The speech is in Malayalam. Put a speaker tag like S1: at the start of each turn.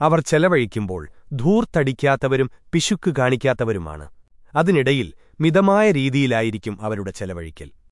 S1: അവർ ചെലവഴിക്കുമ്പോൾ ധൂർത്തടിക്കാത്തവരും പിശുക്ക് കാണിക്കാത്തവരുമാണ്. അതിനിടയിൽ മിതമായ രീതിയിലായിരിക്കും അവരുടെ ചെലവഴിക്കൽ.